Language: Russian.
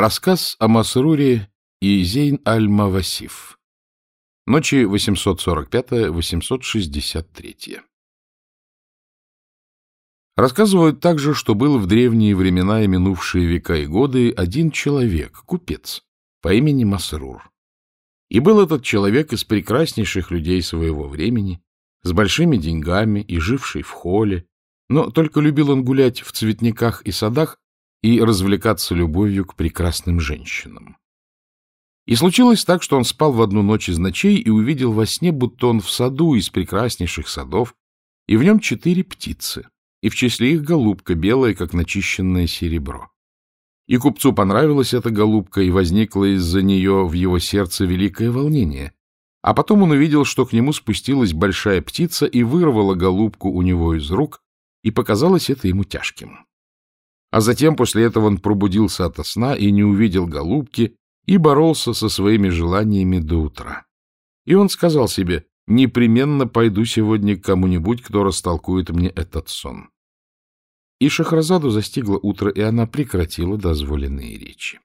Рассказ о Масруре и Зейн аль-Мавасиф. Ночи 845-863. Рассказывают также, что был в древние времена и минувшие века и годы один человек, купец, по имени Масрур. И был этот человек из прекраснейших людей своего времени, с большими деньгами и живший в холле, но только любил он гулять в цветниках и садах и развлекаться любовью к прекрасным женщинам. И случилось так, что он спал в одну ночь из ночей и увидел во сне, будто он в саду из прекраснейших садов, и в нем четыре птицы, и в числе их голубка, белая, как начищенное серебро. И купцу понравилась эта голубка, и возникло из-за нее в его сердце великое волнение. А потом он увидел, что к нему спустилась большая птица и вырвала голубку у него из рук, и показалось это ему тяжким. А затем после этого он пробудился ото сна и не увидел голубки, и боролся со своими желаниями до утра. И он сказал себе, непременно пойду сегодня к кому-нибудь, кто растолкует мне этот сон. И Шахразаду застигло утро, и она прекратила дозволенные речи.